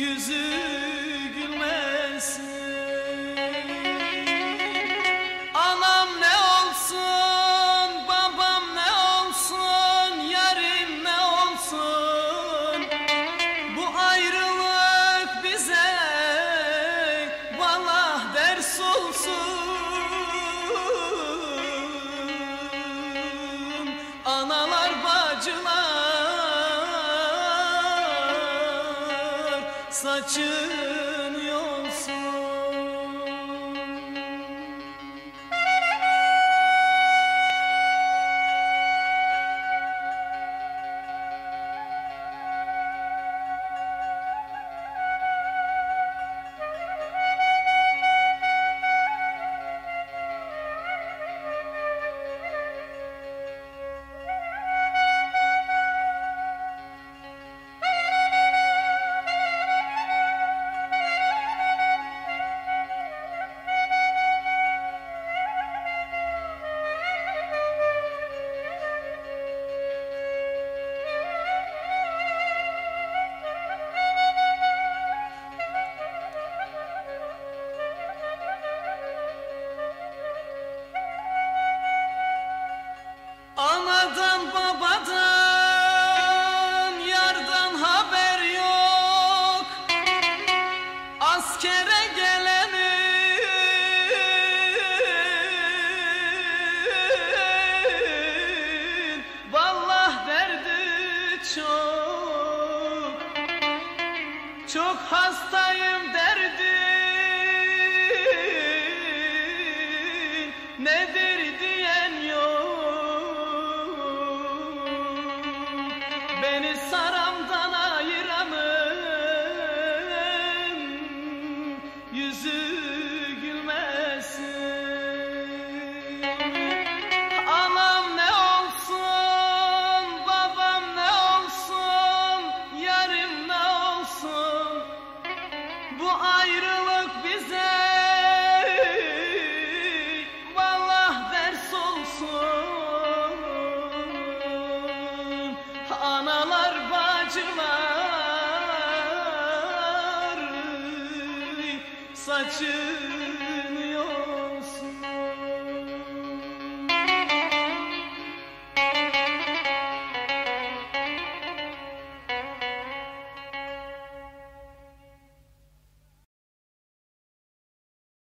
Yüzü bacılar Beni saramdan ayıramın Yüzü acılar. Saçın yolsun.